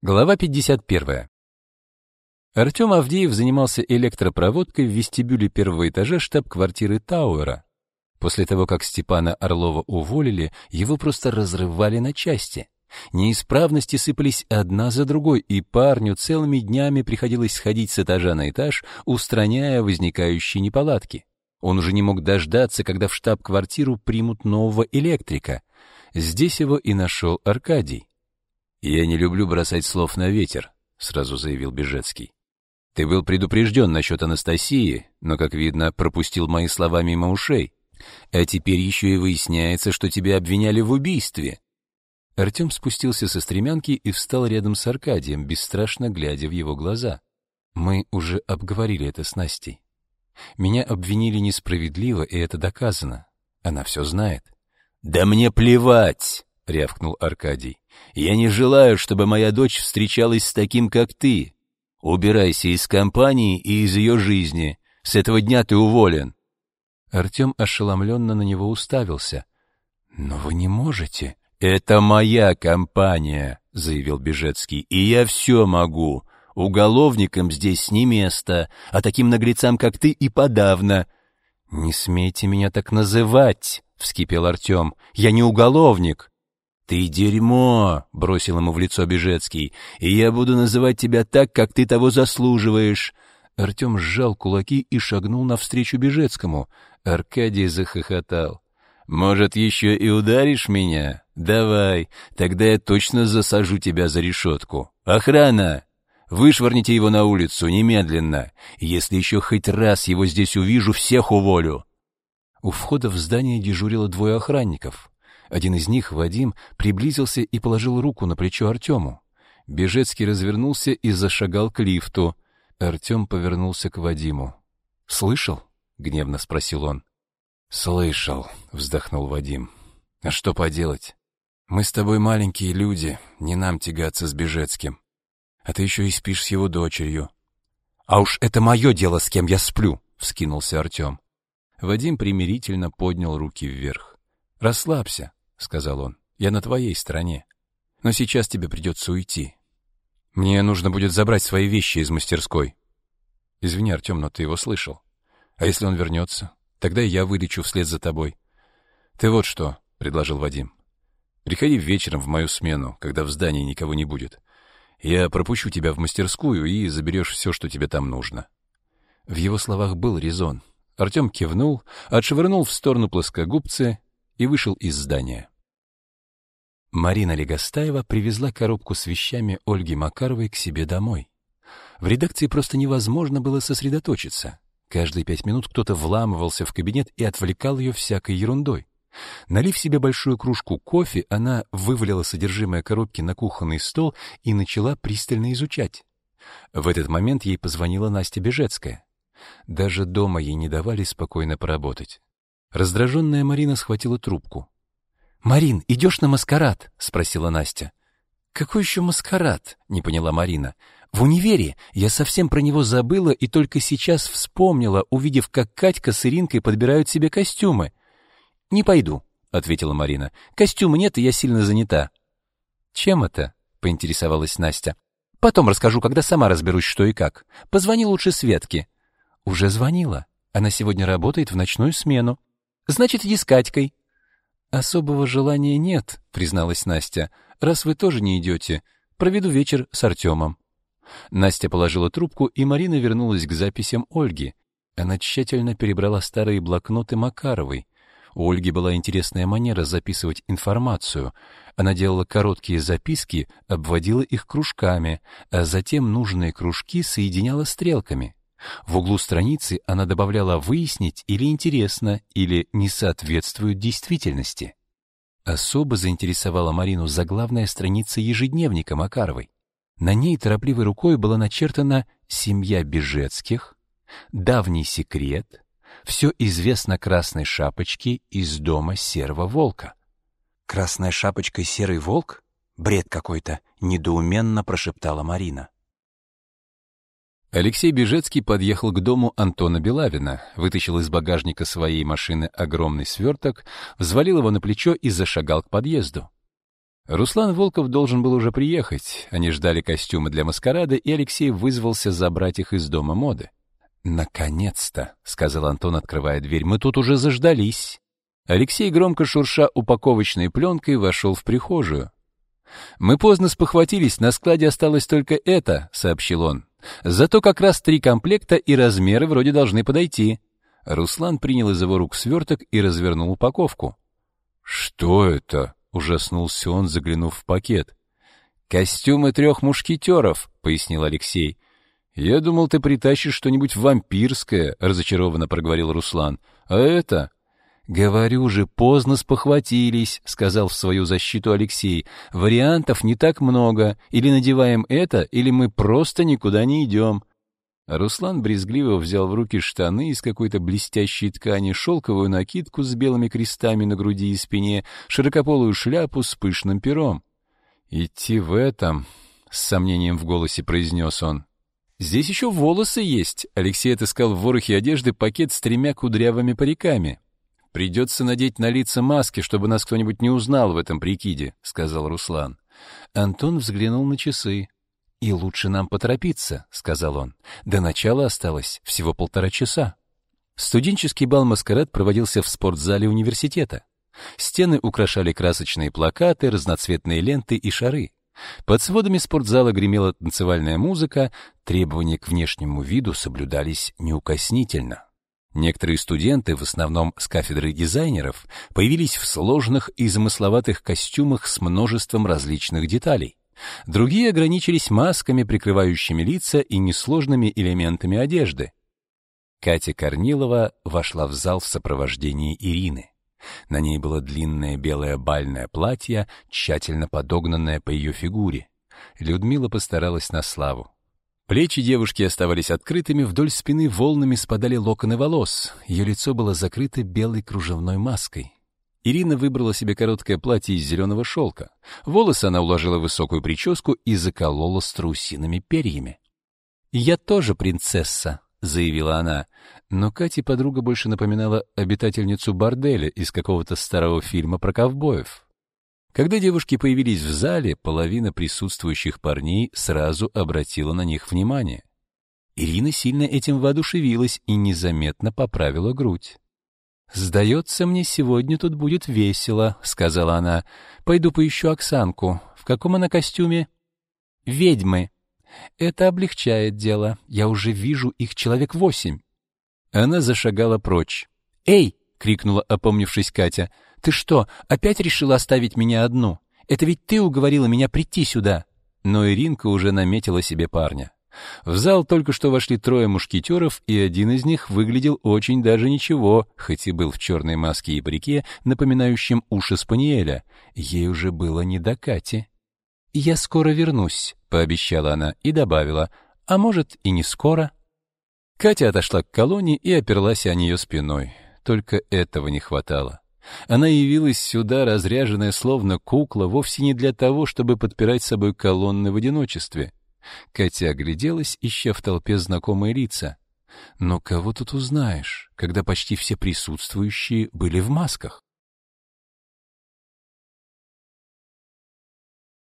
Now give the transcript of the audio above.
Глава 51. Артем Авдеев занимался электропроводкой в вестибюле первого этажа штаб-квартиры Тауэра. После того, как Степана Орлова уволили, его просто разрывали на части. Неисправности сыпались одна за другой, и парню целыми днями приходилось сходить с этажа на этаж, устраняя возникающие неполадки. Он уже не мог дождаться, когда в штаб-квартиру примут нового электрика. Здесь его и нашел Аркадий. «Я не люблю бросать слов на ветер», — сразу заявил Бежецкий. «Ты был предупрежден насчет Анастасии, но, как видно, пропустил мои слова мимо ушей. А теперь еще и выясняется, что тебя обвиняли в убийстве». Артем спустился со стремянки и встал рядом с Аркадием, бесстрашно глядя в его глаза. «Мы уже обговорили это с Настей. Меня обвинили несправедливо, и это доказано. Она все знает». «Да мне плевать!» — рявкнул Аркадий. «Я не желаю, чтобы моя дочь встречалась с таким, как ты. Убирайся из компании и из ее жизни. С этого дня ты уволен». Артем ошеломленно на него уставился. «Но вы не можете». «Это моя компания», — заявил Бежецкий, — «и я все могу. Уголовникам здесь не место, а таким наглецам, как ты, и подавно». «Не смейте меня так называть», — вскипел Артем. «Я не уголовник». «Ты дерьмо!» — бросил ему в лицо Бежецкий. «И я буду называть тебя так, как ты того заслуживаешь!» Артем сжал кулаки и шагнул навстречу Бежецкому. Аркадий захохотал. «Может, еще и ударишь меня? Давай, тогда я точно засажу тебя за решетку. Охрана! Вышвырните его на улицу немедленно. Если еще хоть раз его здесь увижу, всех уволю!» У входа в здание дежурило двое охранников. Один из них, Вадим, приблизился и положил руку на плечо Артему. Бежецкий развернулся и зашагал к лифту. Артем повернулся к Вадиму. «Слышал?» — гневно спросил он. «Слышал», — вздохнул Вадим. «А что поделать? Мы с тобой маленькие люди, не нам тягаться с Бежецким. А ты еще и спишь с его дочерью». «А уж это мое дело, с кем я сплю», — вскинулся Артем. Вадим примирительно поднял руки вверх. «Расслабься», — сказал он, — «я на твоей стороне. Но сейчас тебе придется уйти. Мне нужно будет забрать свои вещи из мастерской». «Извини, Артем, но ты его слышал. А если он вернется? Тогда я вылечу вслед за тобой. Ты вот что, — предложил Вадим. Приходи вечером в мою смену, когда в здании никого не будет. Я пропущу тебя в мастерскую и заберешь все, что тебе там нужно. В его словах был резон. Артем кивнул, отшвырнул в сторону плоскогубцы и вышел из здания. Марина Легостаева привезла коробку с вещами Ольги Макаровой к себе домой. В редакции просто невозможно было сосредоточиться. Каждые пять минут кто-то вламывался в кабинет и отвлекал ее всякой ерундой. Налив себе большую кружку кофе, она вывалила содержимое коробки на кухонный стол и начала пристально изучать. В этот момент ей позвонила Настя Бежецкая. Даже дома ей не давали спокойно поработать. Раздраженная Марина схватила трубку. «Марин, идешь на маскарад?» — спросила Настя. «Какой еще маскарад?» — не поняла Марина. В универе я совсем про него забыла и только сейчас вспомнила, увидев, как Катька с Иринкой подбирают себе костюмы. «Не пойду», — ответила Марина. «Костюма нет, и я сильно занята». «Чем это?» — поинтересовалась Настя. «Потом расскажу, когда сама разберусь, что и как. Позвони лучше Светке». «Уже звонила. Она сегодня работает в ночную смену». «Значит, иди с Катькой». «Особого желания нет», — призналась Настя. «Раз вы тоже не идете, проведу вечер с Артемом». Настя положила трубку, и Марина вернулась к записям Ольги. Она тщательно перебрала старые блокноты Макаровой. У Ольги была интересная манера записывать информацию. Она делала короткие записки, обводила их кружками, а затем нужные кружки соединяла стрелками. В углу страницы она добавляла «выяснить» или «интересно» или «не соответствует действительности». Особо заинтересовала Марину заглавная страница ежедневника Макаровой. На ней торопливой рукой была начертана «Семья Бежецких», «Давний секрет», «Все известно Красной Шапочке из дома Серого Волка». «Красная Шапочка и Серый Волк? Бред какой-то!» — недоуменно прошептала Марина. Алексей Бежецкий подъехал к дому Антона Белавина, вытащил из багажника своей машины огромный сверток, взвалил его на плечо и зашагал к подъезду. Руслан Волков должен был уже приехать. Они ждали костюмы для маскарада, и Алексей вызвался забрать их из дома моды. «Наконец-то», — сказал Антон, открывая дверь, — «мы тут уже заждались». Алексей, громко шурша упаковочной пленкой, вошел в прихожую. «Мы поздно спохватились, на складе осталось только это», — сообщил он. «Зато как раз три комплекта и размеры вроде должны подойти». Руслан принял из его рук сверток и развернул упаковку. «Что это?» — ужаснулся он, заглянув в пакет. «Костюмы трех мушкетеров», — пояснил Алексей. «Я думал, ты притащишь что-нибудь вампирское», — разочарованно проговорил Руслан. «А это...» «Говорю же, поздно спохватились», — сказал в свою защиту Алексей. «Вариантов не так много. Или надеваем это, или мы просто никуда не идем». Руслан брезгливо взял в руки штаны из какой-то блестящей ткани, шелковую накидку с белыми крестами на груди и спине, широкополую шляпу с пышным пером. «Идти в этом...» — с сомнением в голосе произнес он. «Здесь еще волосы есть!» — Алексей отыскал в ворохе одежды пакет с тремя кудрявыми париками. «Придется надеть на лица маски, чтобы нас кто-нибудь не узнал в этом прикиде», — сказал Руслан. Антон взглянул на часы. «И лучше нам поторопиться», — сказал он. «До начала осталось всего полтора часа». Студенческий бал-маскарад проводился в спортзале университета. Стены украшали красочные плакаты, разноцветные ленты и шары. Под сводами спортзала гремела танцевальная музыка, требования к внешнему виду соблюдались неукоснительно. Некоторые студенты, в основном с кафедры дизайнеров, появились в сложных и замысловатых костюмах с множеством различных деталей. Другие ограничились масками, прикрывающими лица и несложными элементами одежды. Катя Корнилова вошла в зал в сопровождении Ирины. На ней было длинное белое бальное платье, тщательно подогнанное по ее фигуре. Людмила постаралась на славу. Плечи девушки оставались открытыми, вдоль спины волнами спадали локоны волос. Ее лицо было закрыто белой кружевной маской. Ирина выбрала себе короткое платье из зеленого шелка. Волосы она уложила в высокую прическу и заколола страусиными перьями. «Я тоже принцесса», — заявила она. Но Кате подруга больше напоминала обитательницу борделя из какого-то старого фильма про ковбоев. Когда девушки появились в зале, половина присутствующих парней сразу обратила на них внимание. Ирина сильно этим воодушевилась и незаметно поправила грудь. «Сдается мне, сегодня тут будет весело», — сказала она. «Пойду поищу Оксанку. В каком она костюме?» «Ведьмы. Это облегчает дело. Я уже вижу их человек восемь». Она зашагала прочь. «Эй!» — крикнула, опомнившись Катя. «Ты что, опять решила оставить меня одну? Это ведь ты уговорила меня прийти сюда». Но Иринка уже наметила себе парня. В зал только что вошли трое мушкетеров, и один из них выглядел очень даже ничего, хоть и был в черной маске и парике, напоминающем уши спаниеля. Ей уже было не до Кати. «Я скоро вернусь», — пообещала она и добавила, «а может и не скоро». Катя отошла к колонне и оперлась о нее спиной. Только этого не хватало. Она явилась сюда, разряженная словно кукла, вовсе не для того, чтобы подпирать собой колонны в одиночестве. Катя огляделась, ища в толпе знакомые лица. Но кого тут узнаешь, когда почти все присутствующие были в масках?